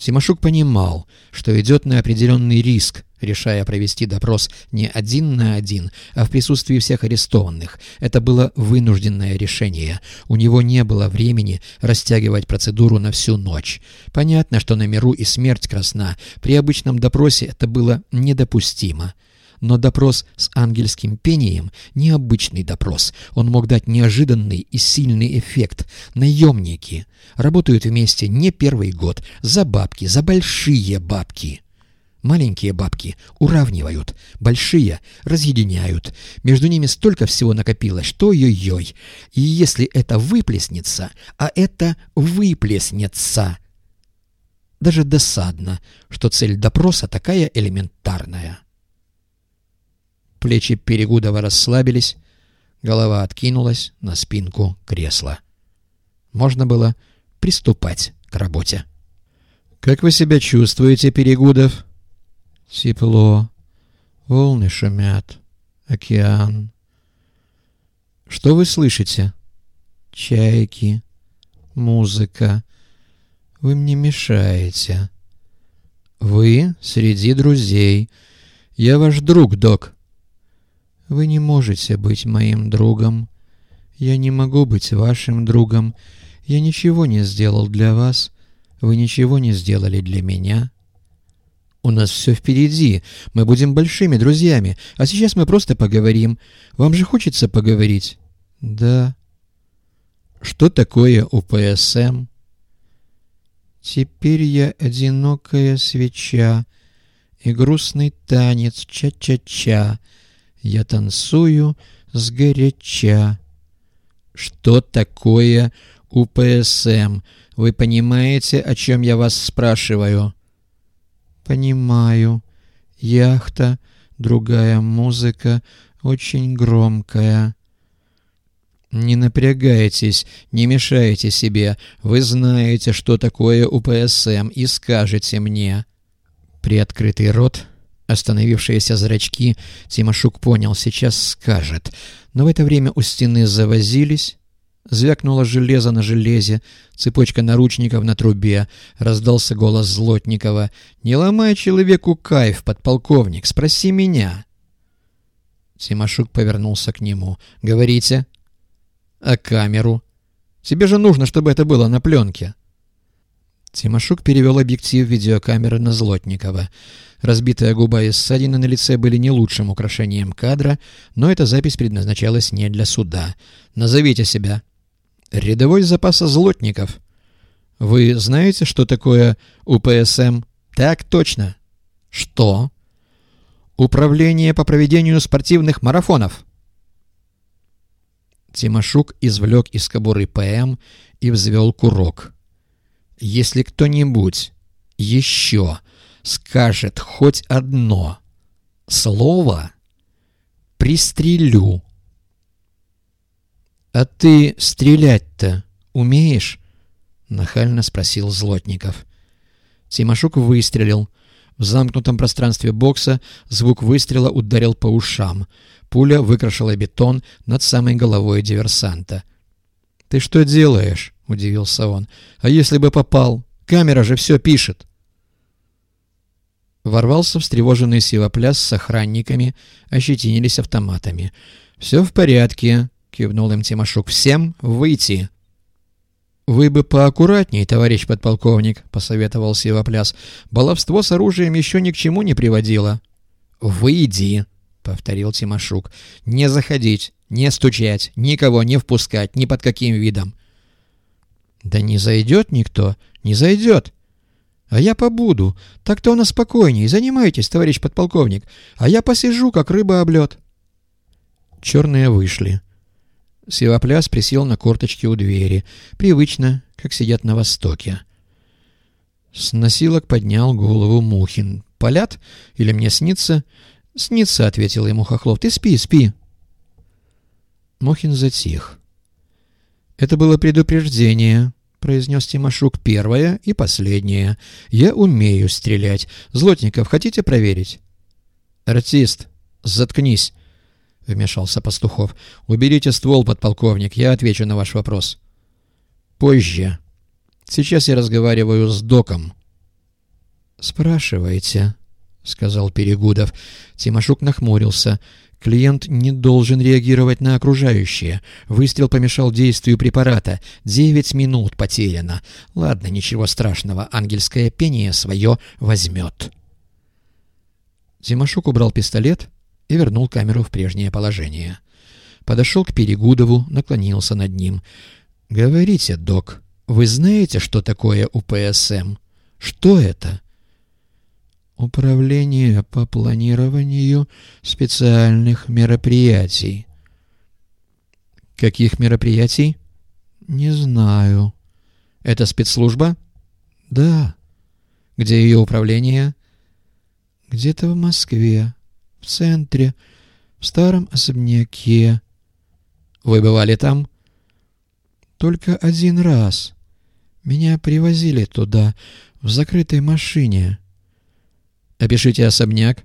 Тимошук понимал, что идет на определенный риск, решая провести допрос не один на один, а в присутствии всех арестованных. Это было вынужденное решение. У него не было времени растягивать процедуру на всю ночь. Понятно, что на миру и смерть красна. При обычном допросе это было недопустимо. Но допрос с ангельским пением — необычный допрос. Он мог дать неожиданный и сильный эффект. Наемники работают вместе не первый год. За бабки, за большие бабки. Маленькие бабки уравнивают, большие разъединяют. Между ними столько всего накопилось, что ой-ой-ой. И если это выплеснется, а это выплеснется... Даже досадно, что цель допроса такая элементарная. Плечи Перегудова расслабились, голова откинулась на спинку кресла. Можно было приступать к работе. «Как вы себя чувствуете, Перегудов?» «Тепло. Волны шумят. Океан». «Что вы слышите?» «Чайки. Музыка. Вы мне мешаете». «Вы среди друзей. Я ваш друг, док». Вы не можете быть моим другом. Я не могу быть вашим другом. Я ничего не сделал для вас. Вы ничего не сделали для меня. У нас все впереди. Мы будем большими друзьями. А сейчас мы просто поговорим. Вам же хочется поговорить? Да. Что такое УПСМ? Теперь я одинокая свеча и грустный танец ча-ча-ча. Я танцую сгоряча. Что такое УПСМ? Вы понимаете, о чем я вас спрашиваю? Понимаю. Яхта, другая музыка, очень громкая. Не напрягайтесь, не мешайте себе. Вы знаете, что такое УПСМ, и скажете мне. Приоткрытый рот Остановившиеся зрачки Тимошук понял, сейчас скажет. Но в это время у стены завозились. Звякнуло железо на железе, цепочка наручников на трубе. Раздался голос Злотникова. «Не ломай человеку кайф, подполковник, спроси меня». Тимошук повернулся к нему. «Говорите?» «А камеру?» «Тебе же нужно, чтобы это было на пленке». Тимошук перевел объектив видеокамеры на Злотникова. Разбитая губа и ссадины на лице были не лучшим украшением кадра, но эта запись предназначалась не для суда. «Назовите себя». «Рядовой запаса Злотников». «Вы знаете, что такое УПСМ?» «Так точно». «Что?» «Управление по проведению спортивных марафонов». Тимошук извлек из кобуры ПМ и взвел курок. Если кто-нибудь еще скажет хоть одно слово, пристрелю. «А ты стрелять-то умеешь?» — нахально спросил Злотников. Тимошук выстрелил. В замкнутом пространстве бокса звук выстрела ударил по ушам. Пуля выкрашила бетон над самой головой диверсанта. «Ты что делаешь?» — удивился он. «А если бы попал? Камера же все пишет!» Ворвался встревоженный сивопляс с охранниками, ощетинились автоматами. «Все в порядке», — кивнул им Тимошук. «Всем выйти!» «Вы бы поаккуратней, товарищ подполковник», — посоветовал Сивопляс. «Баловство с оружием еще ни к чему не приводило». «Выйди», — повторил Тимошук. «Не заходить, не стучать, никого не впускать, ни под каким видом». «Да не зайдет никто, не зайдет», «А я побуду. Так-то у нас спокойней. Занимайтесь, товарищ подполковник. А я посижу, как рыба об лед». Черные вышли. Сивопляс присел на корточки у двери. Привычно, как сидят на востоке. С носилок поднял голову Мухин. «Полят? Или мне снится?» «Снится», — ответил ему Хохлов. «Ты спи, спи». Мухин затих. Это было предупреждение. — произнес Тимошук. «Первое и последнее. Я умею стрелять. Злотников хотите проверить?» «Артист, заткнись!» — вмешался Пастухов. «Уберите ствол, подполковник, я отвечу на ваш вопрос». «Позже. Сейчас я разговариваю с доком». «Спрашивайте», — сказал Перегудов. Тимошук нахмурился. Клиент не должен реагировать на окружающее. Выстрел помешал действию препарата. Девять минут потеряно. Ладно, ничего страшного, ангельское пение свое возьмет. Тимошук убрал пистолет и вернул камеру в прежнее положение. Подошел к Перегудову, наклонился над ним. «Говорите, док, вы знаете, что такое УПСМ? Что это?» Управление по планированию специальных мероприятий. Каких мероприятий? Не знаю. Это спецслужба? Да. Где ее управление? Где-то в Москве, в центре, в старом особняке. Вы бывали там? Только один раз. Меня привозили туда, в закрытой машине. Опишите особняк.